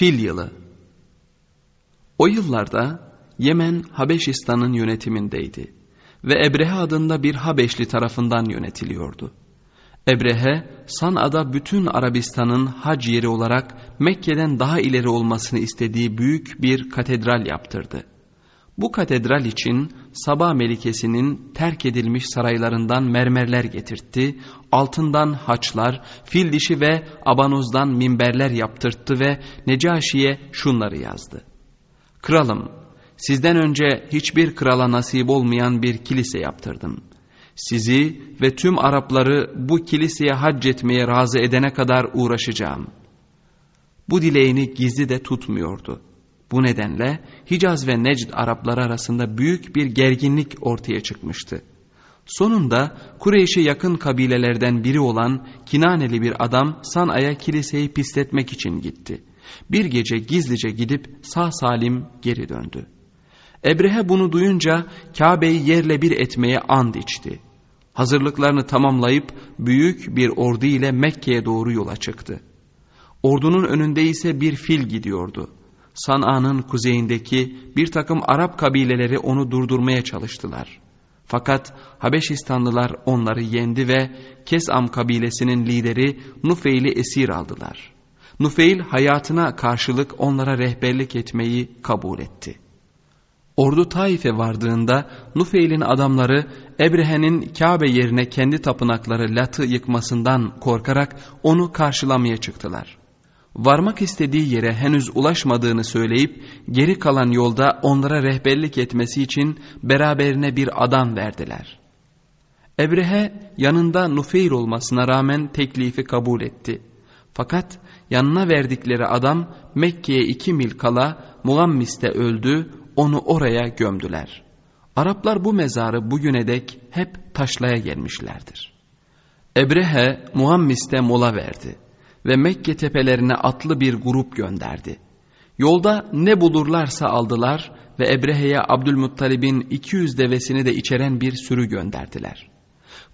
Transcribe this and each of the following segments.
Fil yılı O yıllarda Yemen Habeşistan'ın yönetimindeydi ve Ebrehe adında bir Habeşli tarafından yönetiliyordu. Ebrehe, San'a'da bütün Arabistan'ın hac yeri olarak Mekke'den daha ileri olmasını istediği büyük bir katedral yaptırdı. Bu katedral için Sabah Melikesi'nin terk edilmiş saraylarından mermerler getirtti, altından haçlar, fil dişi ve abanozdan minberler yaptırttı ve Necaşi'ye şunları yazdı. Kralım, sizden önce hiçbir krala nasip olmayan bir kilise yaptırdım. Sizi ve tüm Arapları bu kiliseye hac etmeye razı edene kadar uğraşacağım. Bu dileğini gizli de tutmuyordu. Bu nedenle Hicaz ve Necd Arapları arasında büyük bir gerginlik ortaya çıkmıştı. Sonunda Kureyş'e yakın kabilelerden biri olan Kinaneli bir adam Sana'ya kiliseyi pisletmek için gitti. Bir gece gizlice gidip sağ salim geri döndü. Ebrehe bunu duyunca Kabe'yi yerle bir etmeye and içti. Hazırlıklarını tamamlayıp büyük bir ordu ile Mekke'ye doğru yola çıktı. Ordunun önünde ise bir fil gidiyordu. San'a'nın kuzeyindeki bir takım Arap kabileleri onu durdurmaya çalıştılar. Fakat Habeşistanlılar onları yendi ve Kesam kabilesinin lideri Nufeil'i esir aldılar. Nufeil hayatına karşılık onlara rehberlik etmeyi kabul etti. Ordu Taif'e vardığında Nufeil'in adamları Ebrehe'nin Kabe yerine kendi tapınakları Lat'ı yıkmasından korkarak onu karşılamaya çıktılar varmak istediği yere henüz ulaşmadığını söyleyip geri kalan yolda onlara rehberlik etmesi için beraberine bir adam verdiler. Ebrehe yanında Nufeyr olmasına rağmen teklifi kabul etti. Fakat yanına verdikleri adam Mekke'ye iki mil kala Mugammis'te öldü, onu oraya gömdüler. Araplar bu mezarı bugüne dek hep taşlaya gelmişlerdir. Ebrehe Muhammis'te mola verdi ve Mekke tepelerine atlı bir grup gönderdi. Yolda ne bulurlarsa aldılar ve Ebrehe'ye Abdülmuttalib'in 200 devesini de içeren bir sürü gönderdiler.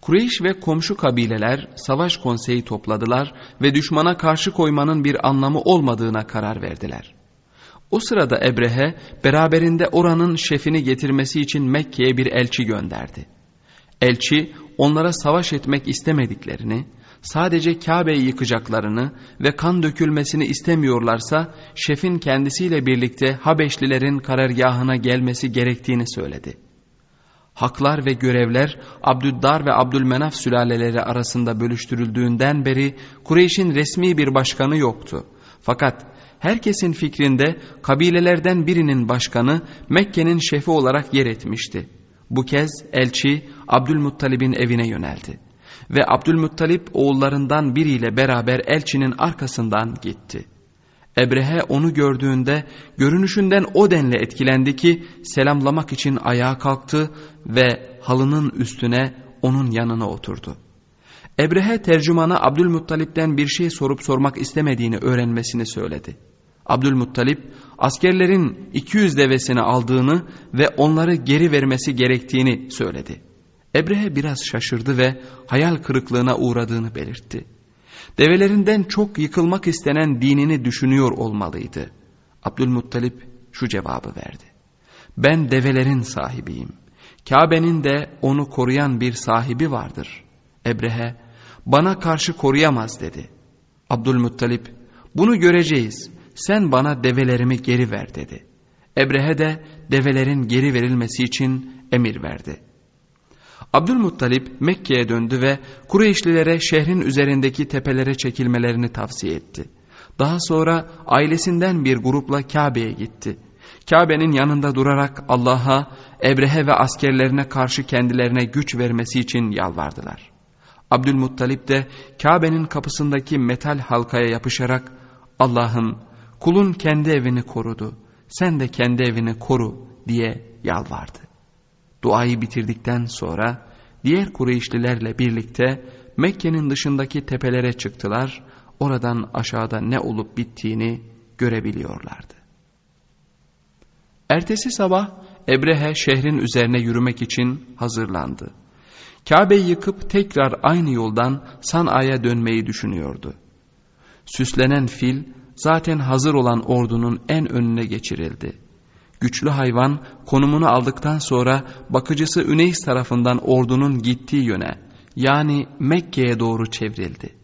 Kureyş ve komşu kabileler savaş konseyi topladılar ve düşmana karşı koymanın bir anlamı olmadığına karar verdiler. O sırada Ebrehe beraberinde oranın şefini getirmesi için Mekke'ye bir elçi gönderdi. Elçi onlara savaş etmek istemediklerini sadece Kabe'yi yıkacaklarını ve kan dökülmesini istemiyorlarsa şefin kendisiyle birlikte Habeşlilerin karargahına gelmesi gerektiğini söyledi. Haklar ve görevler Abdüddar ve Abdülmenaf sülaleleri arasında bölüştürüldüğünden beri Kureyş'in resmi bir başkanı yoktu. Fakat herkesin fikrinde kabilelerden birinin başkanı Mekke'nin şefi olarak yer etmişti. Bu kez elçi Abdülmuttalib'in evine yöneldi ve Abdülmuttalip oğullarından biriyle beraber elçinin arkasından gitti. Ebrehe onu gördüğünde görünüşünden o denli etkilendi ki selamlamak için ayağa kalktı ve halının üstüne onun yanına oturdu. Ebrehe tercümana Abdülmuttalip'ten bir şey sorup sormak istemediğini öğrenmesini söyledi. Abdülmuttalip askerlerin 200 devesini aldığını ve onları geri vermesi gerektiğini söyledi. Ebrehe biraz şaşırdı ve hayal kırıklığına uğradığını belirtti. Develerinden çok yıkılmak istenen dinini düşünüyor olmalıydı. Abdülmuttalip şu cevabı verdi. Ben develerin sahibiyim. Kabe'nin de onu koruyan bir sahibi vardır. Ebrehe bana karşı koruyamaz dedi. Abdülmuttalip bunu göreceğiz sen bana develerimi geri ver dedi. Ebrehe de develerin geri verilmesi için emir verdi. Abdülmuttalip Mekke'ye döndü ve Kureyşlilere şehrin üzerindeki tepelere çekilmelerini tavsiye etti. Daha sonra ailesinden bir grupla Kabe'ye gitti. Kabe'nin yanında durarak Allah'a, Ebrehe ve askerlerine karşı kendilerine güç vermesi için yalvardılar. Abdülmuttalip de Kabe'nin kapısındaki metal halkaya yapışarak Allah'ım kulun kendi evini korudu, sen de kendi evini koru diye yalvardı. Duayı bitirdikten sonra diğer Kureyşlilerle birlikte Mekke'nin dışındaki tepelere çıktılar. Oradan aşağıda ne olup bittiğini görebiliyorlardı. Ertesi sabah Ebrehe şehrin üzerine yürümek için hazırlandı. Kabe'yi yıkıp tekrar aynı yoldan San'a'ya dönmeyi düşünüyordu. Süslenen fil zaten hazır olan ordunun en önüne geçirildi. Güçlü hayvan konumunu aldıktan sonra bakıcısı Üneys tarafından ordunun gittiği yöne yani Mekke'ye doğru çevrildi.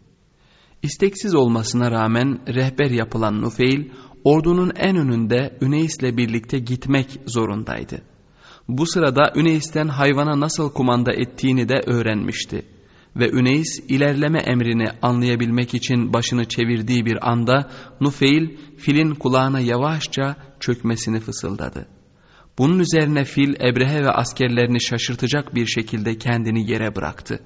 İsteksiz olmasına rağmen rehber yapılan Nufeil ordunun en önünde Üneys'le birlikte gitmek zorundaydı. Bu sırada Üneys'ten hayvana nasıl kumanda ettiğini de öğrenmişti. Ve Üneys ilerleme emrini anlayabilmek için başını çevirdiği bir anda Nufeil filin kulağına yavaşça çökmesini fısıldadı. Bunun üzerine fil Ebrehe ve askerlerini şaşırtacak bir şekilde kendini yere bıraktı.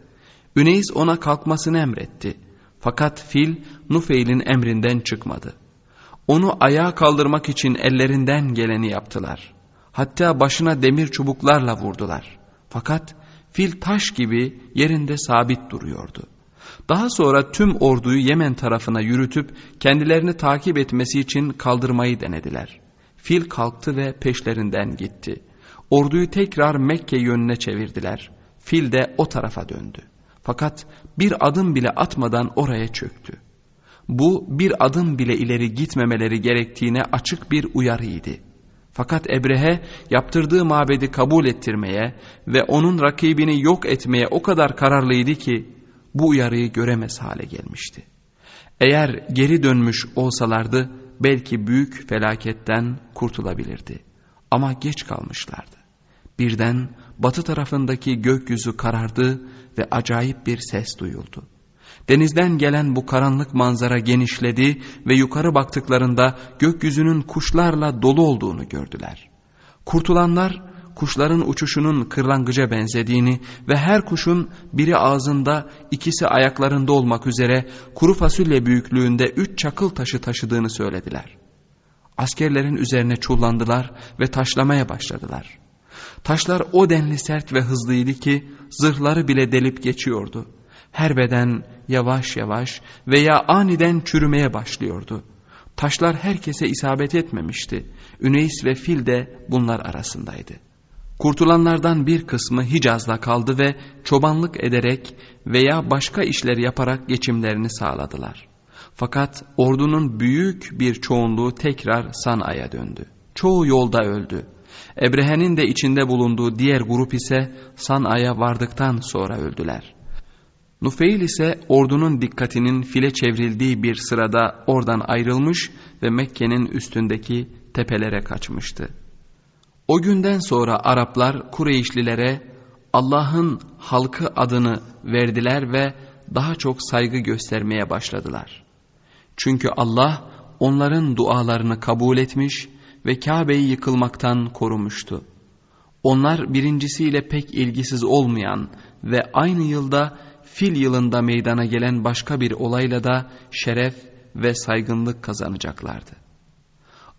Üneys ona kalkmasını emretti. Fakat fil Nufeil'in emrinden çıkmadı. Onu ayağa kaldırmak için ellerinden geleni yaptılar. Hatta başına demir çubuklarla vurdular. Fakat fil taş gibi yerinde sabit duruyordu. Daha sonra tüm orduyu Yemen tarafına yürütüp kendilerini takip etmesi için kaldırmayı denediler. Fil kalktı ve peşlerinden gitti. Orduyu tekrar Mekke yönüne çevirdiler. Fil de o tarafa döndü. Fakat bir adım bile atmadan oraya çöktü. Bu bir adım bile ileri gitmemeleri gerektiğine açık bir uyarıydı. Fakat Ebrehe yaptırdığı mabedi kabul ettirmeye ve onun rakibini yok etmeye o kadar kararlıydı ki bu uyarıyı göremez hale gelmişti. Eğer geri dönmüş olsalardı belki büyük felaketten kurtulabilirdi. Ama geç kalmışlardı. Birden batı tarafındaki gökyüzü karardı ve acayip bir ses duyuldu. Denizden gelen bu karanlık manzara genişledi ve yukarı baktıklarında gökyüzünün kuşlarla dolu olduğunu gördüler. Kurtulanlar kuşların uçuşunun kırlangıca benzediğini ve her kuşun biri ağzında ikisi ayaklarında olmak üzere kuru fasulye büyüklüğünde üç çakıl taşı taşıdığını söylediler. Askerlerin üzerine çullandılar ve taşlamaya başladılar. Taşlar o denli sert ve hızlıydı ki zırhları bile delip geçiyordu. Her beden yavaş yavaş veya aniden çürümeye başlıyordu. Taşlar herkese isabet etmemişti. Üneys ve Fil de bunlar arasındaydı. Kurtulanlardan bir kısmı Hicaz'da kaldı ve çobanlık ederek veya başka işler yaparak geçimlerini sağladılar. Fakat ordunun büyük bir çoğunluğu tekrar Sana'ya döndü. Çoğu yolda öldü. Ebrehe'nin de içinde bulunduğu diğer grup ise Sana'ya vardıktan sonra öldüler. Nufeil ise ordunun dikkatinin file çevrildiği bir sırada oradan ayrılmış ve Mekke'nin üstündeki tepelere kaçmıştı. O günden sonra Araplar Kureyşlilere Allah'ın halkı adını verdiler ve daha çok saygı göstermeye başladılar. Çünkü Allah onların dualarını kabul etmiş ve Kabe'yi yıkılmaktan korumuştu. Onlar birincisiyle pek ilgisiz olmayan ve aynı yılda fil yılında meydana gelen başka bir olayla da şeref ve saygınlık kazanacaklardı.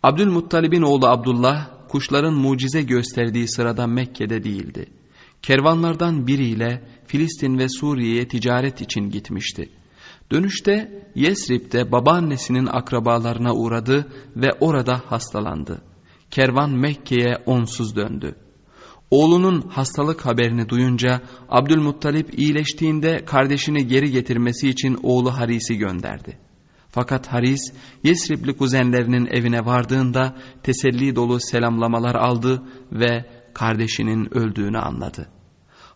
Abdülmuttalib'in oğlu Abdullah kuşların mucize gösterdiği sırada Mekke'de değildi. Kervanlardan biriyle Filistin ve Suriye'ye ticaret için gitmişti. Dönüşte Yesrib'de babaannesinin akrabalarına uğradı ve orada hastalandı. Kervan Mekke'ye onsuz döndü. Oğlunun hastalık haberini duyunca Abdülmuttalip iyileştiğinde kardeşini geri getirmesi için oğlu Haris'i gönderdi. Fakat Haris Yesribli kuzenlerinin evine vardığında teselli dolu selamlamalar aldı ve kardeşinin öldüğünü anladı.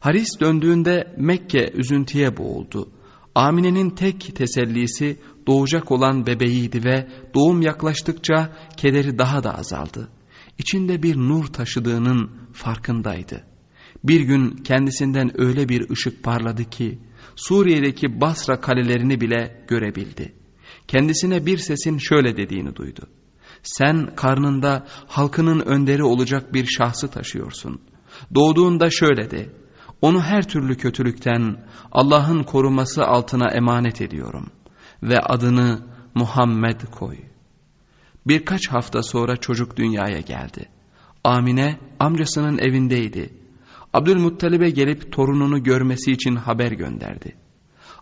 Haris döndüğünde Mekke üzüntüye boğuldu. Amine'nin tek tesellisi doğacak olan bebeğiydi ve doğum yaklaştıkça kederi daha da azaldı. İçinde bir nur taşıdığının farkındaydı. Bir gün kendisinden öyle bir ışık parladı ki Suriye'deki Basra kalelerini bile görebildi. Kendisine bir sesin şöyle dediğini duydu. Sen karnında halkının önderi olacak bir şahsı taşıyorsun. Doğduğunda şöyle de, onu her türlü kötülükten Allah'ın koruması altına emanet ediyorum ve adını Muhammed koy. Birkaç hafta sonra çocuk dünyaya geldi. Amine amcasının evindeydi. Abdülmuttalib'e gelip torununu görmesi için haber gönderdi.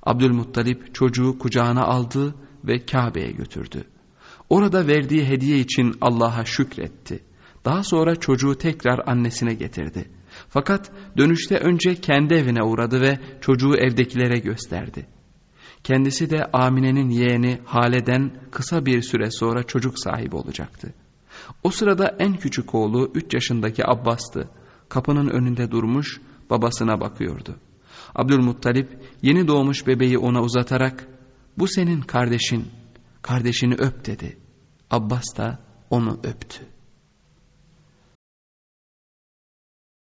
Abdülmuttalip çocuğu kucağına aldı ve Kabe'ye götürdü. Orada verdiği hediye için Allah'a şükretti. Daha sonra çocuğu tekrar annesine getirdi. Fakat dönüşte önce kendi evine uğradı ve çocuğu evdekilere gösterdi. Kendisi de Amine'nin yeğeni Hale'den kısa bir süre sonra çocuk sahibi olacaktı. O sırada en küçük oğlu 3 yaşındaki Abbas'tı. Kapının önünde durmuş babasına bakıyordu. Abdülmuttalip yeni doğmuş bebeği ona uzatarak bu senin kardeşin, kardeşini öp dedi. Abbas da onu öptü.